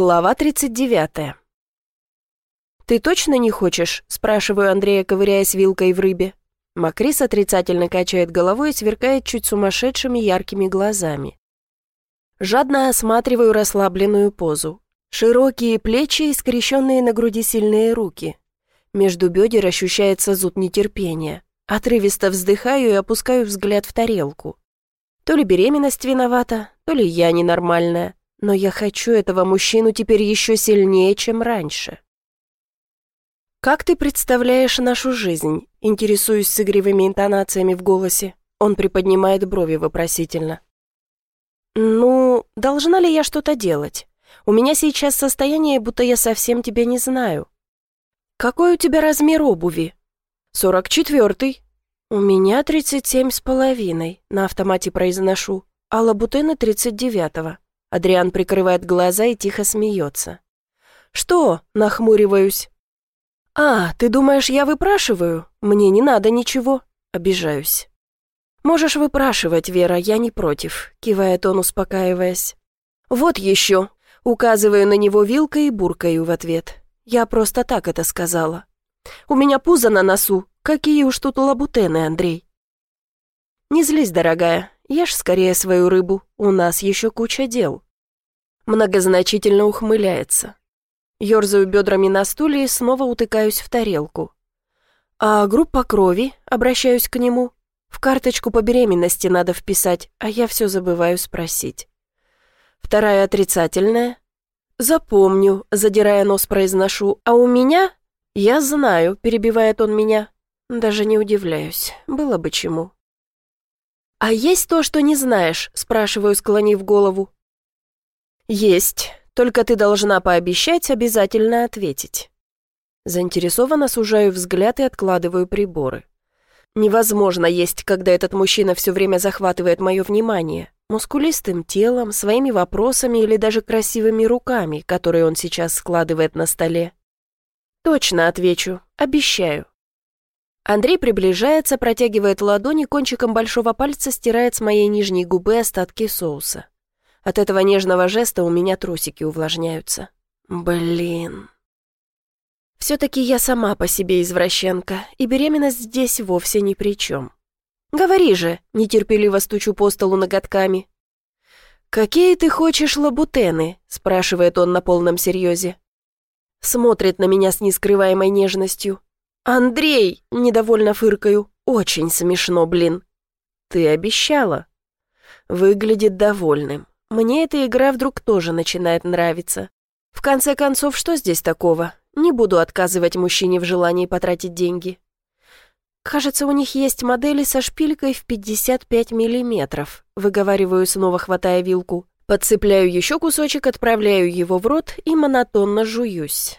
Глава 39. «Ты точно не хочешь?» – спрашиваю Андрея, ковыряясь вилкой в рыбе. Макрис отрицательно качает головой и сверкает чуть сумасшедшими яркими глазами. Жадно осматриваю расслабленную позу. Широкие плечи и скрещенные на груди сильные руки. Между бедер ощущается зуд нетерпения. Отрывисто вздыхаю и опускаю взгляд в тарелку. То ли беременность виновата, то ли я ненормальная. Но я хочу этого мужчину теперь еще сильнее, чем раньше. «Как ты представляешь нашу жизнь?» Интересуюсь с игривыми интонациями в голосе. Он приподнимает брови вопросительно. «Ну, должна ли я что-то делать? У меня сейчас состояние, будто я совсем тебя не знаю. Какой у тебя размер обуви?» «Сорок четвертый». «У меня тридцать семь с половиной», на автомате произношу, а Лабутена тридцать девятого. Адриан прикрывает глаза и тихо смеется. «Что?» – нахмуриваюсь. «А, ты думаешь, я выпрашиваю? Мне не надо ничего». Обижаюсь. «Можешь выпрашивать, Вера, я не против», – кивает он, успокаиваясь. «Вот еще». Указываю на него вилкой и буркаю в ответ. Я просто так это сказала. «У меня пузо на носу. Какие уж тут лабутены, Андрей». «Не злись, дорогая. Ешь скорее свою рыбу, у нас еще куча дел». Многозначительно ухмыляется. Ёрзаю бедрами на стуле и снова утыкаюсь в тарелку. «А группа крови?» — обращаюсь к нему. «В карточку по беременности надо вписать, а я все забываю спросить». Вторая отрицательная. «Запомню», — задирая нос, произношу. «А у меня?» «Я знаю», — перебивает он меня. Даже не удивляюсь. Было бы чему. «А есть то, что не знаешь?» – спрашиваю, склонив голову. «Есть. Только ты должна пообещать обязательно ответить». Заинтересованно сужаю взгляд и откладываю приборы. Невозможно есть, когда этот мужчина все время захватывает мое внимание. Мускулистым телом, своими вопросами или даже красивыми руками, которые он сейчас складывает на столе. Точно отвечу, обещаю. Андрей приближается, протягивает ладони, кончиком большого пальца стирает с моей нижней губы остатки соуса. От этого нежного жеста у меня трусики увлажняются. Блин. Все-таки я сама по себе извращенка, и беременность здесь вовсе ни при чем. «Говори же!» — нетерпеливо стучу по столу ноготками. «Какие ты хочешь лабутены?» — спрашивает он на полном серьезе. Смотрит на меня с нескрываемой нежностью. «Андрей!» — недовольно фыркаю. «Очень смешно, блин». «Ты обещала». Выглядит довольным. Мне эта игра вдруг тоже начинает нравиться. В конце концов, что здесь такого? Не буду отказывать мужчине в желании потратить деньги. Кажется, у них есть модели со шпилькой в 55 миллиметров. Выговариваю, снова хватая вилку. Подцепляю еще кусочек, отправляю его в рот и монотонно жуюсь.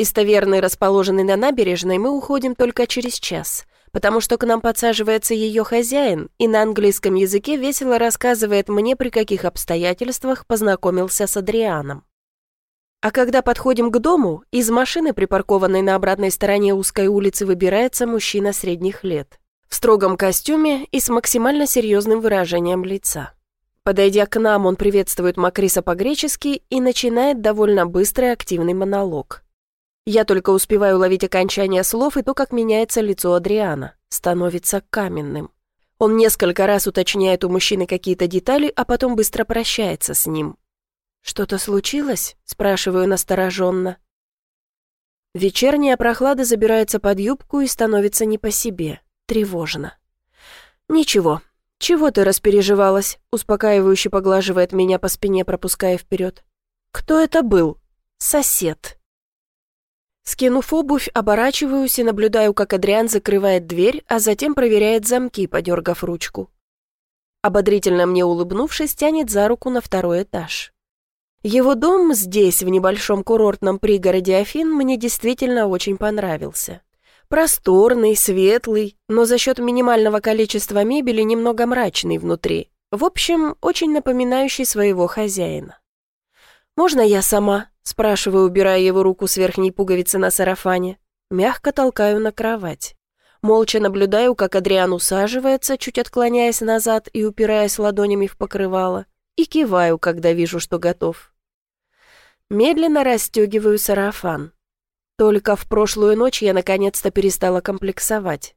Из таверны, расположенной на набережной, мы уходим только через час, потому что к нам подсаживается ее хозяин и на английском языке весело рассказывает мне, при каких обстоятельствах познакомился с Адрианом. А когда подходим к дому, из машины, припаркованной на обратной стороне узкой улицы, выбирается мужчина средних лет. В строгом костюме и с максимально серьезным выражением лица. Подойдя к нам, он приветствует Макриса по-гречески и начинает довольно быстрый активный монолог. Я только успеваю ловить окончание слов и то, как меняется лицо Адриана. Становится каменным. Он несколько раз уточняет у мужчины какие-то детали, а потом быстро прощается с ним. «Что-то случилось?» – спрашиваю настороженно. Вечерняя прохлада забирается под юбку и становится не по себе. Тревожно. «Ничего. Чего ты распереживалась?» – успокаивающе поглаживает меня по спине, пропуская вперед. «Кто это был?» «Сосед». Скинув обувь, оборачиваюсь и наблюдаю, как Адриан закрывает дверь, а затем проверяет замки, подергав ручку. Ободрительно мне улыбнувшись, тянет за руку на второй этаж. Его дом здесь, в небольшом курортном пригороде Афин, мне действительно очень понравился. Просторный, светлый, но за счет минимального количества мебели немного мрачный внутри. В общем, очень напоминающий своего хозяина. «Можно я сама?» – спрашиваю, убирая его руку с верхней пуговицы на сарафане. Мягко толкаю на кровать. Молча наблюдаю, как Адриан усаживается, чуть отклоняясь назад и упираясь ладонями в покрывало, и киваю, когда вижу, что готов. Медленно расстегиваю сарафан. Только в прошлую ночь я наконец-то перестала комплексовать.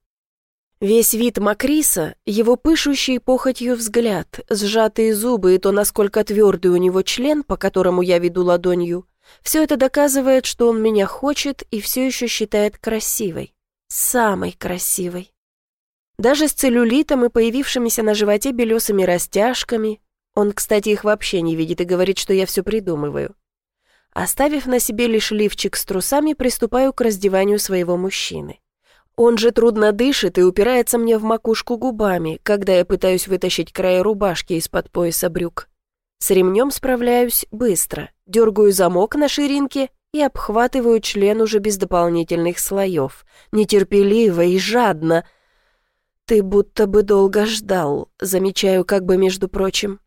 Весь вид Макриса, его пышущий похотью взгляд, сжатые зубы и то, насколько твердый у него член, по которому я веду ладонью, все это доказывает, что он меня хочет и все еще считает красивой. Самой красивой. Даже с целлюлитом и появившимися на животе белесыми растяжками. Он, кстати, их вообще не видит и говорит, что я все придумываю. Оставив на себе лишь лифчик с трусами, приступаю к раздеванию своего мужчины. Он же трудно дышит и упирается мне в макушку губами, когда я пытаюсь вытащить края рубашки из-под пояса брюк. С ремнем справляюсь быстро, дергаю замок на ширинке и обхватываю член уже без дополнительных слоев, нетерпеливо и жадно. «Ты будто бы долго ждал», замечаю как бы между прочим.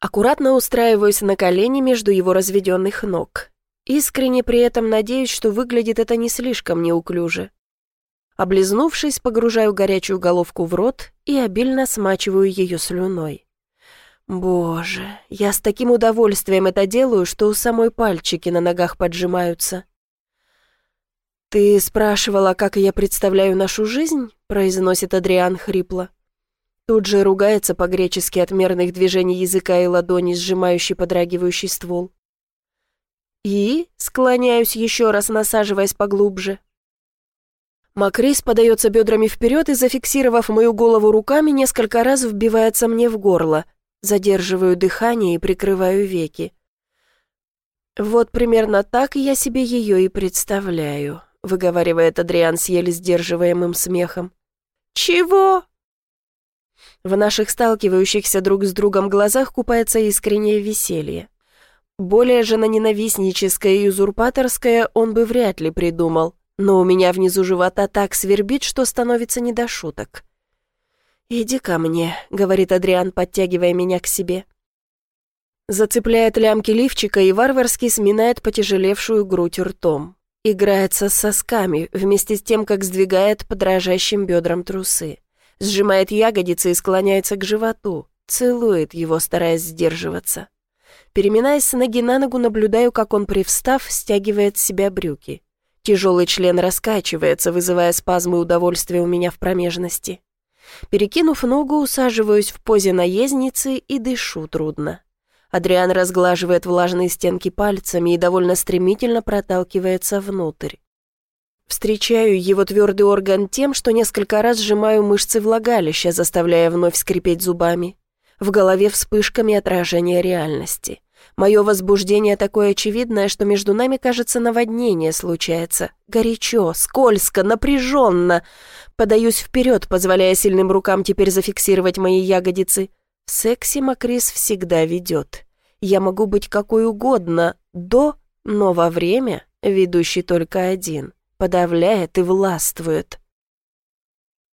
Аккуратно устраиваюсь на колени между его разведенных ног. Искренне при этом надеюсь, что выглядит это не слишком неуклюже. Облизнувшись, погружаю горячую головку в рот и обильно смачиваю ее слюной. Боже, я с таким удовольствием это делаю, что у самой пальчики на ногах поджимаются. «Ты спрашивала, как я представляю нашу жизнь?» — произносит Адриан хрипло. Тут же ругается по-гречески от мерных движений языка и ладони, сжимающий подрагивающий ствол. И склоняюсь еще раз, насаживаясь поглубже. Макрис подается бедрами вперед и, зафиксировав мою голову руками, несколько раз вбивается мне в горло. Задерживаю дыхание и прикрываю веки. «Вот примерно так я себе ее и представляю», — выговаривает Адриан с еле сдерживаемым смехом. «Чего?» В наших сталкивающихся друг с другом глазах купается искреннее веселье. Более женоненавистническое и узурпаторское он бы вряд ли придумал но у меня внизу живота так свербит, что становится не до шуток. «Иди ко мне», — говорит Адриан, подтягивая меня к себе. Зацепляет лямки лифчика и варварски сминает потяжелевшую грудь ртом. Играется с сосками, вместе с тем, как сдвигает по дрожащим бедрам трусы. Сжимает ягодицы и склоняется к животу. Целует его, стараясь сдерживаться. Переминаясь с ноги на ногу, наблюдаю, как он, привстав, стягивает с себя брюки. Тяжелый член раскачивается, вызывая спазмы удовольствия у меня в промежности. Перекинув ногу, усаживаюсь в позе наездницы и дышу трудно. Адриан разглаживает влажные стенки пальцами и довольно стремительно проталкивается внутрь. Встречаю его твердый орган тем, что несколько раз сжимаю мышцы влагалища, заставляя вновь скрипеть зубами. В голове вспышками отражения реальности. Мое возбуждение такое очевидное, что между нами, кажется, наводнение случается. Горячо, скользко, напряженно. Подаюсь вперед, позволяя сильным рукам теперь зафиксировать мои ягодицы. В сексе Макрис всегда ведет. Я могу быть какой угодно до, но во время ведущий только один. Подавляет и властвует.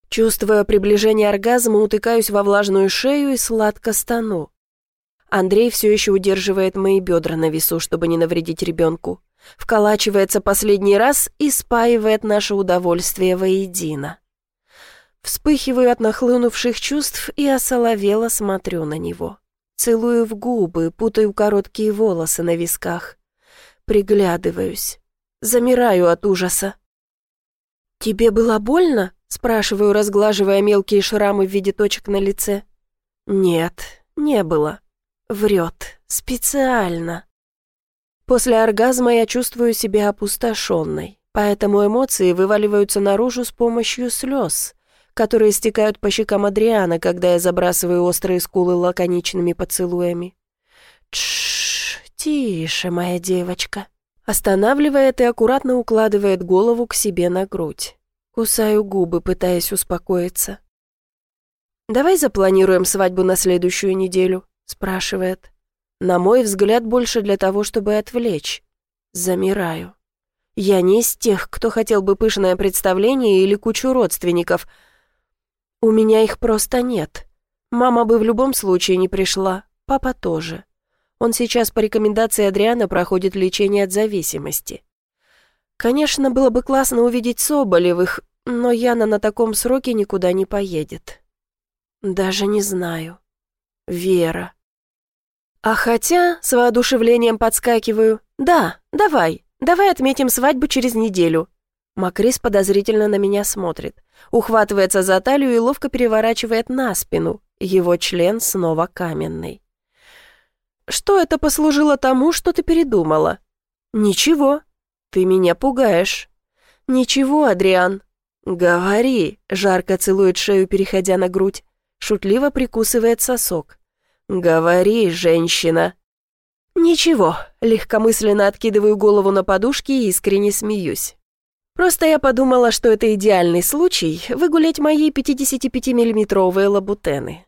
Чувствуя приближение оргазма, утыкаюсь во влажную шею и сладко стану. Андрей все еще удерживает мои бедра на весу, чтобы не навредить ребенку. Вколачивается последний раз и спаивает наше удовольствие воедино. Вспыхиваю от нахлынувших чувств и осоловело смотрю на него. Целую в губы, путаю короткие волосы на висках. Приглядываюсь. Замираю от ужаса. «Тебе было больно?» — спрашиваю, разглаживая мелкие шрамы в виде точек на лице. «Нет, не было». Врет. Специально. После оргазма я чувствую себя опустошенной, поэтому эмоции вываливаются наружу с помощью слез, которые стекают по щекам Адриана, когда я забрасываю острые скулы лаконичными поцелуями. Тш, тише, моя девочка. Останавливает и аккуратно укладывает голову к себе на грудь. Кусаю губы, пытаясь успокоиться. «Давай запланируем свадьбу на следующую неделю», Спрашивает. На мой взгляд, больше для того, чтобы отвлечь. Замираю. Я не из тех, кто хотел бы пышное представление или кучу родственников. У меня их просто нет. Мама бы в любом случае не пришла, папа тоже. Он сейчас по рекомендации Адриана проходит лечение от зависимости. Конечно, было бы классно увидеть Соболевых, но Яна на таком сроке никуда не поедет. Даже не знаю. Вера. А хотя, с воодушевлением подскакиваю, «Да, давай, давай отметим свадьбу через неделю». Макрис подозрительно на меня смотрит, ухватывается за талию и ловко переворачивает на спину. Его член снова каменный. «Что это послужило тому, что ты передумала?» «Ничего. Ты меня пугаешь». «Ничего, Адриан». «Говори», — жарко целует шею, переходя на грудь. Шутливо прикусывает сосок. «Говори, женщина». «Ничего», — легкомысленно откидываю голову на подушки и искренне смеюсь. «Просто я подумала, что это идеальный случай выгулять мои 55-миллиметровые лабутены.